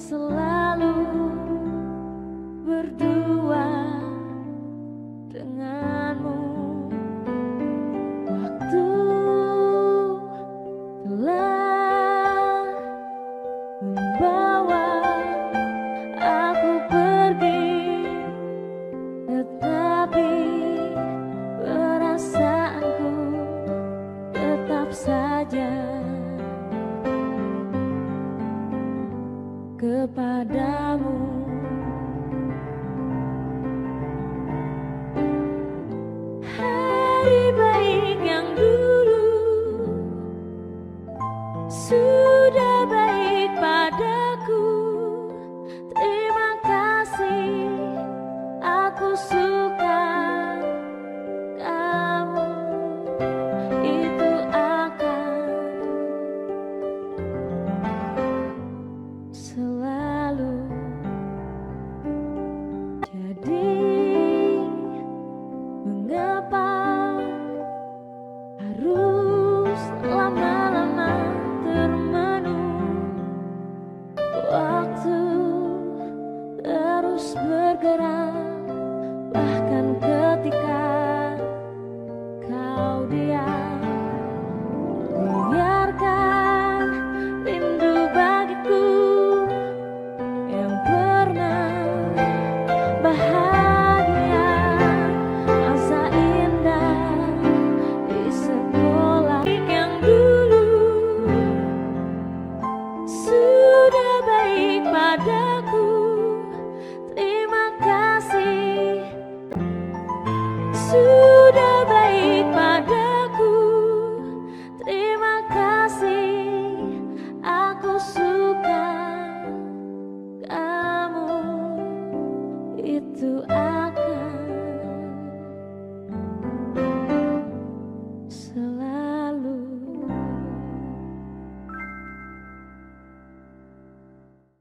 so loud. Kepadamu. Hari baik yang dulu sudah baik Là sudah